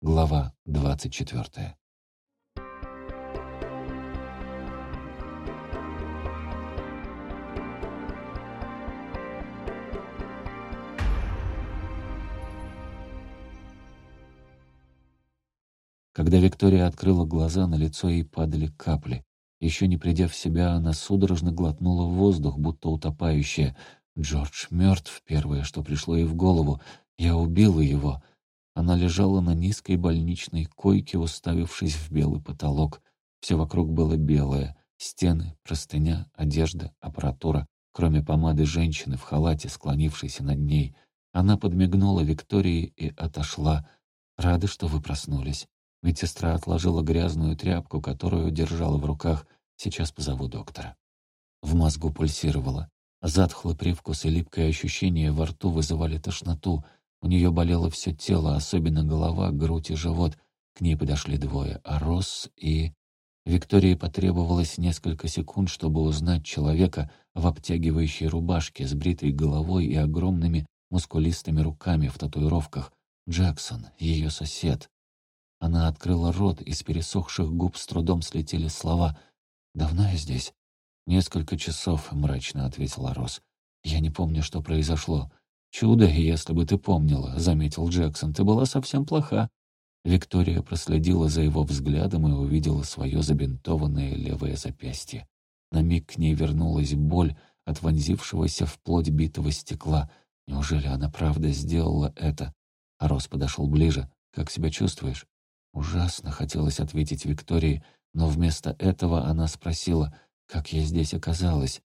Глава двадцать четвертая. Когда Виктория открыла глаза, на лицо ей падали капли. Еще не придя в себя, она судорожно глотнула воздух, будто утопающая. «Джордж мертв, первое, что пришло ей в голову. Я убила его». Она лежала на низкой больничной койке, уставившись в белый потолок. Все вокруг было белое. Стены, простыня, одежда, аппаратура. Кроме помады женщины в халате, склонившейся над ней. Она подмигнула Виктории и отошла. «Рада, что вы проснулись». Медсестра отложила грязную тряпку, которую держала в руках. «Сейчас позову доктора». В мозгу пульсировало. Затхлый привкус и липкое ощущение во рту вызывали тошноту — у нее болело все тело, особенно голова, грудь и живот. К ней подошли двое — Арос и... Виктории потребовалось несколько секунд, чтобы узнать человека в обтягивающей рубашке с бритой головой и огромными мускулистыми руками в татуировках. Джексон, ее сосед. Она открыла рот, из пересохших губ с трудом слетели слова. «Давно я здесь?» «Несколько часов», — мрачно ответила Рос. «Я не помню, что произошло. «Чудо, если бы ты помнила», — заметил Джексон. «Ты была совсем плоха». Виктория проследила за его взглядом и увидела свое забинтованное левое запястье. На миг к ней вернулась боль от вонзившегося в плоть битого стекла. Неужели она правда сделала это? А Рос подошел ближе. «Как себя чувствуешь?» Ужасно хотелось ответить Виктории, но вместо этого она спросила, «Как я здесь оказалась?»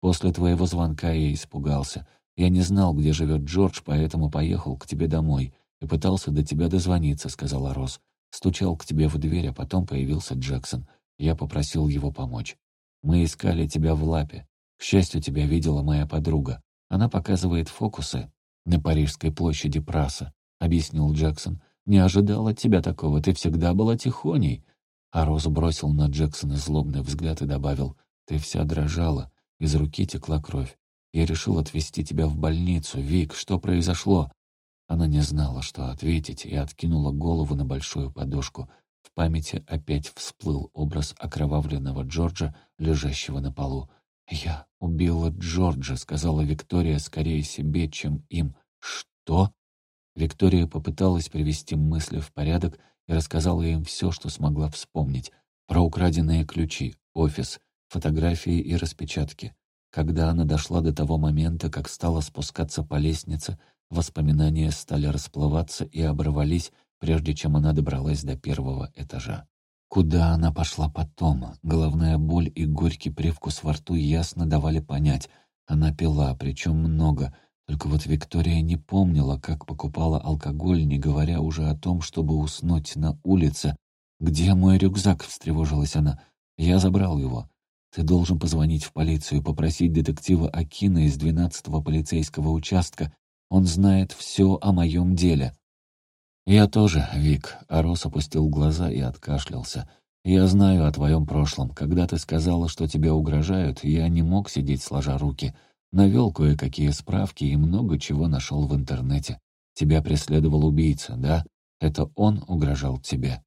«После твоего звонка я испугался. «Я не знал, где живет Джордж, поэтому поехал к тебе домой и пытался до тебя дозвониться», — сказала Рос. Стучал к тебе в дверь, а потом появился Джексон. Я попросил его помочь. «Мы искали тебя в лапе. К счастью, тебя видела моя подруга. Она показывает фокусы на Парижской площади Праса», — объяснил Джексон. «Не ожидал от тебя такого, ты всегда была тихоней». А Роз бросил на Джексона злобный взгляд и добавил, «Ты вся дрожала, из руки текла кровь. Я решил отвезти тебя в больницу. Вик, что произошло?» Она не знала, что ответить, и откинула голову на большую подушку. В памяти опять всплыл образ окровавленного Джорджа, лежащего на полу. «Я убила Джорджа», — сказала Виктория скорее себе, чем им. «Что?» Виктория попыталась привести мысли в порядок и рассказала им все, что смогла вспомнить. Про украденные ключи, офис, фотографии и распечатки. Когда она дошла до того момента, как стала спускаться по лестнице, воспоминания стали расплываться и оборвались, прежде чем она добралась до первого этажа. Куда она пошла потом? Головная боль и горький привкус во рту ясно давали понять. Она пила, причем много. Только вот Виктория не помнила, как покупала алкоголь, не говоря уже о том, чтобы уснуть на улице. «Где мой рюкзак?» — встревожилась она. «Я забрал его. Ты должен позвонить в полицию, попросить детектива Акина из 12-го полицейского участка. Он знает все о моем деле». «Я тоже, Вик», — Арос опустил глаза и откашлялся. «Я знаю о твоем прошлом. Когда ты сказала, что тебе угрожают, я не мог сидеть сложа руки. Навел кое-какие справки и много чего нашел в интернете. Тебя преследовал убийца, да? Это он угрожал тебе?»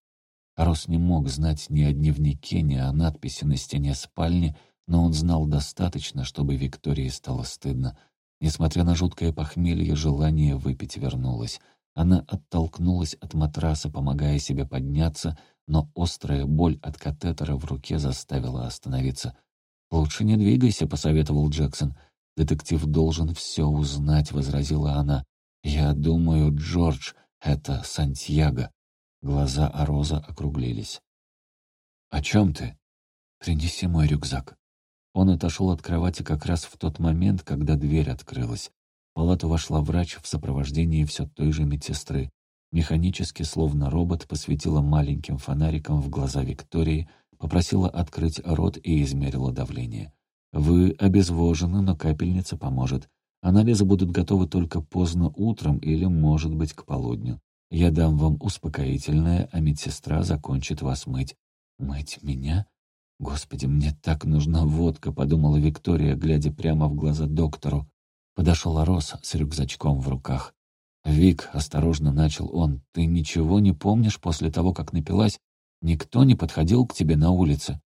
Рос не мог знать ни о дневнике, ни о надписи на стене спальни, но он знал достаточно, чтобы Виктории стало стыдно. Несмотря на жуткое похмелье, желание выпить вернулось. Она оттолкнулась от матраса, помогая себе подняться, но острая боль от катетера в руке заставила остановиться. «Лучше не двигайся», — посоветовал Джексон. «Детектив должен все узнать», — возразила она. «Я думаю, Джордж — это Сантьяго». Глаза Ароза округлились. «О чем ты?» «Принеси мой рюкзак». Он отошел от кровати как раз в тот момент, когда дверь открылась. В палату вошла врач в сопровождении все той же медсестры. Механически, словно робот, посветила маленьким фонариком в глаза Виктории, попросила открыть рот и измерила давление. «Вы обезвожены, но капельница поможет. Анализы будут готовы только поздно утром или, может быть, к полудню. Я дам вам успокоительное, а медсестра закончит вас мыть». «Мыть меня? Господи, мне так нужна водка», — подумала Виктория, глядя прямо в глаза доктору. Подошел Рос с рюкзачком в руках. «Вик», — осторожно начал он, — «ты ничего не помнишь после того, как напилась? Никто не подходил к тебе на улице?»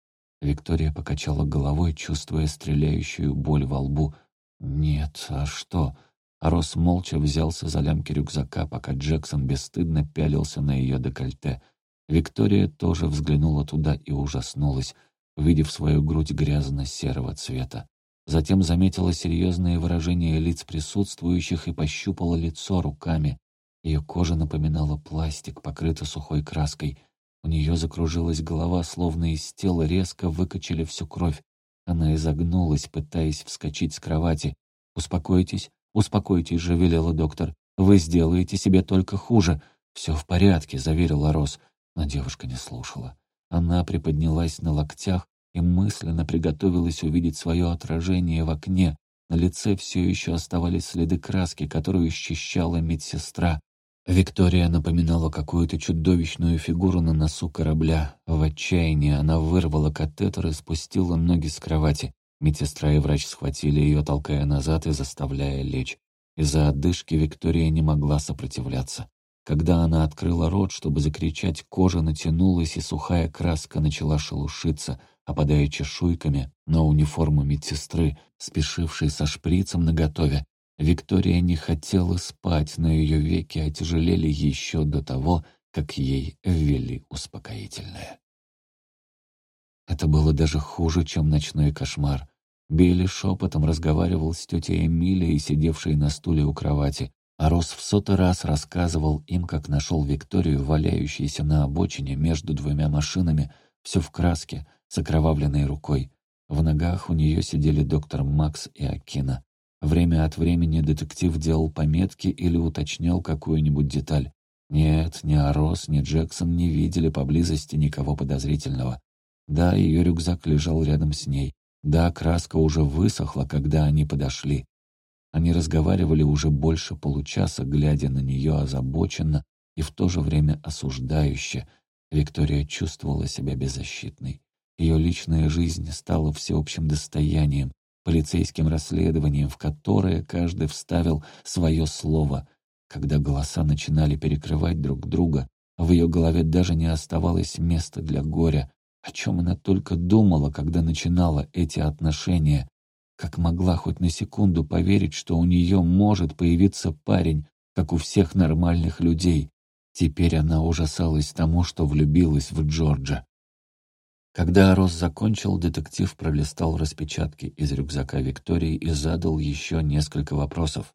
Виктория покачала головой, чувствуя стреляющую боль во лбу. «Нет, а что?» Рос молча взялся за лямки рюкзака, пока Джексон бесстыдно пялился на ее декольте. Виктория тоже взглянула туда и ужаснулась, увидев свою грудь грязно-серого цвета. Затем заметила серьезные выражения лиц присутствующих и пощупала лицо руками. Ее кожа напоминала пластик, покрытый сухой краской. У нее закружилась голова, словно из тела резко выкачали всю кровь. Она изогнулась, пытаясь вскочить с кровати. «Успокойтесь, «Успокойтесь же», — велела доктор. «Вы сделаете себе только хуже». «Все в порядке», — заверила Рос. Но девушка не слушала. Она приподнялась на локтях и мысленно приготовилась увидеть свое отражение в окне. На лице все еще оставались следы краски, которую счищала медсестра. Виктория напоминала какую-то чудовищную фигуру на носу корабля. В отчаянии она вырвала катетер и спустила ноги с кровати. Медсестра и врач схватили ее, толкая назад и заставляя лечь. Из-за отдышки Виктория не могла сопротивляться. Когда она открыла рот, чтобы закричать, кожа натянулась, и сухая краска начала шелушиться, опадая чешуйками на униформу медсестры, спешившей со шприцем наготове. Виктория не хотела спать, но ее веки отяжелели еще до того, как ей ввели успокоительное. Это было даже хуже, чем ночной кошмар. Билли шепотом разговаривал с тетей Эмилией, сидевшей на стуле у кровати, а Рос в сотый раз рассказывал им, как нашел Викторию, валяющуюся на обочине между двумя машинами, все в краске, с окровавленной рукой. В ногах у нее сидели доктор Макс и Акина. Время от времени детектив делал пометки или уточнял какую-нибудь деталь. Нет, ни Арос, ни Джексон не видели поблизости никого подозрительного. Да, ее рюкзак лежал рядом с ней. Да, краска уже высохла, когда они подошли. Они разговаривали уже больше получаса, глядя на нее озабоченно и в то же время осуждающе. Виктория чувствовала себя беззащитной. Ее личная жизнь стала всеобщим достоянием, полицейским расследованием, в которое каждый вставил свое слово. Когда голоса начинали перекрывать друг друга, в ее голове даже не оставалось места для горя, о чем она только думала, когда начинала эти отношения? Как могла хоть на секунду поверить, что у нее может появиться парень, как у всех нормальных людей? Теперь она ужасалась тому, что влюбилась в Джорджа. Когда Рос закончил, детектив пролистал распечатки из рюкзака Виктории и задал еще несколько вопросов.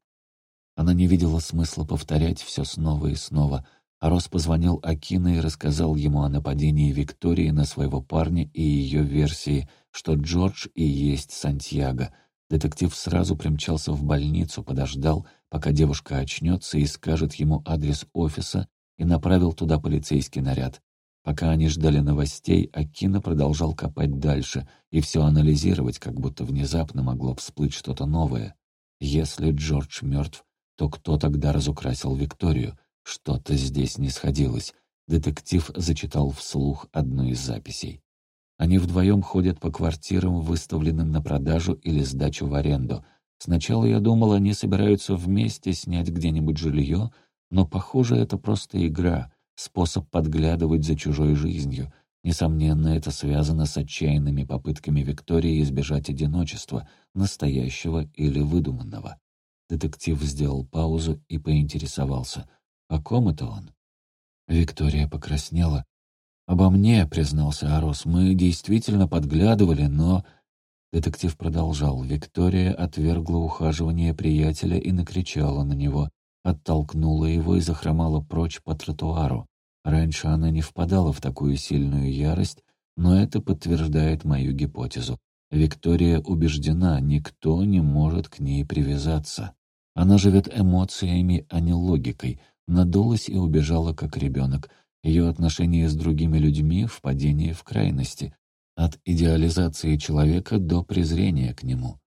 Она не видела смысла повторять все снова и снова — Рос позвонил Акина и рассказал ему о нападении Виктории на своего парня и ее версии, что Джордж и есть Сантьяго. Детектив сразу примчался в больницу, подождал, пока девушка очнется и скажет ему адрес офиса, и направил туда полицейский наряд. Пока они ждали новостей, Акина продолжал копать дальше и все анализировать, как будто внезапно могло всплыть что-то новое. Если Джордж мертв, то кто тогда разукрасил Викторию? Что-то здесь не сходилось. Детектив зачитал вслух одну из записей. Они вдвоем ходят по квартирам, выставленным на продажу или сдачу в аренду. Сначала я думал, они собираются вместе снять где-нибудь жилье, но, похоже, это просто игра, способ подглядывать за чужой жизнью. Несомненно, это связано с отчаянными попытками Виктории избежать одиночества, настоящего или выдуманного. Детектив сделал паузу и поинтересовался — о ком это он? Виктория покраснела. «Обо мне», — признался Арос, — «мы действительно подглядывали, но...» Детектив продолжал. Виктория отвергла ухаживание приятеля и накричала на него, оттолкнула его и захромала прочь по тротуару. Раньше она не впадала в такую сильную ярость, но это подтверждает мою гипотезу. Виктория убеждена, никто не может к ней привязаться. Она живет эмоциями, а не логикой — надулась и убежала, как ребенок. Ее отношения с другими людьми — в падении в крайности. От идеализации человека до презрения к нему.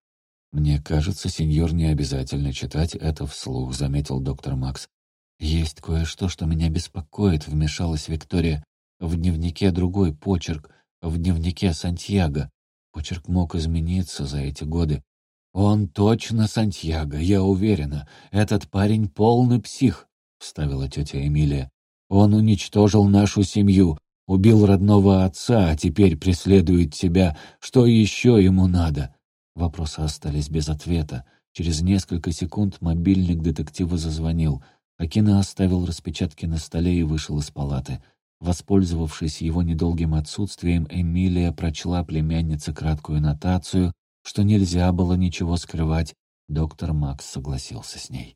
«Мне кажется, сеньор не обязательно читать это вслух», — заметил доктор Макс. «Есть кое-что, что меня беспокоит», — вмешалась Виктория. «В дневнике другой почерк, в дневнике Сантьяго. Почерк мог измениться за эти годы. Он точно Сантьяго, я уверена. Этот парень полный псих. — вставила тетя Эмилия. «Он уничтожил нашу семью, убил родного отца, а теперь преследует тебя. Что еще ему надо?» Вопросы остались без ответа. Через несколько секунд мобильник детектива зазвонил. Акина оставил распечатки на столе и вышел из палаты. Воспользовавшись его недолгим отсутствием, Эмилия прочла племяннице краткую нотацию, что нельзя было ничего скрывать. Доктор Макс согласился с ней.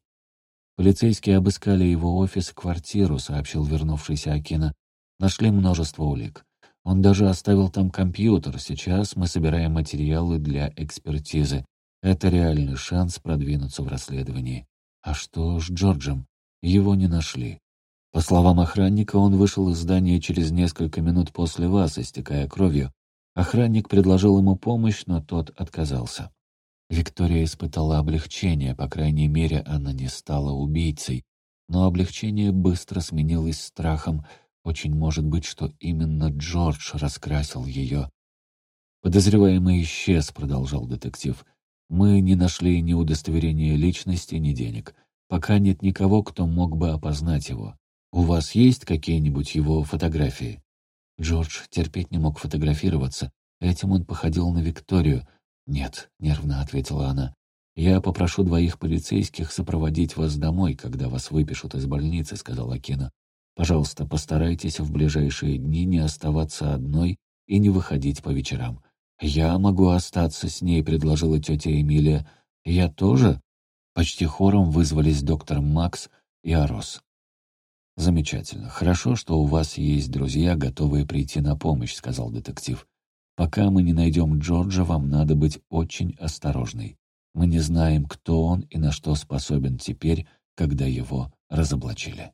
Полицейские обыскали его офис и квартиру, сообщил вернувшийся Акина. Нашли множество улик. Он даже оставил там компьютер. Сейчас мы собираем материалы для экспертизы. Это реальный шанс продвинуться в расследовании. А что с Джорджем? Его не нашли. По словам охранника, он вышел из здания через несколько минут после вас, истекая кровью. Охранник предложил ему помощь, но тот отказался. Виктория испытала облегчение, по крайней мере, она не стала убийцей. Но облегчение быстро сменилось страхом. Очень может быть, что именно Джордж раскрасил ее. «Подозреваемый исчез», — продолжал детектив. «Мы не нашли ни удостоверения личности, ни денег. Пока нет никого, кто мог бы опознать его. «У вас есть какие-нибудь его фотографии?» Джордж терпеть не мог фотографироваться. Этим он походил на Викторию. «Нет», — нервно ответила она. «Я попрошу двоих полицейских сопроводить вас домой, когда вас выпишут из больницы», — сказала Кина. «Пожалуйста, постарайтесь в ближайшие дни не оставаться одной и не выходить по вечерам». «Я могу остаться с ней», — предложила тетя Эмилия. «Я тоже?» Почти хором вызвались доктор Макс и Арос. «Замечательно. Хорошо, что у вас есть друзья, готовые прийти на помощь», — сказал детектив. «Пока мы не найдем Джорджа, вам надо быть очень осторожной. Мы не знаем, кто он и на что способен теперь, когда его разоблачили».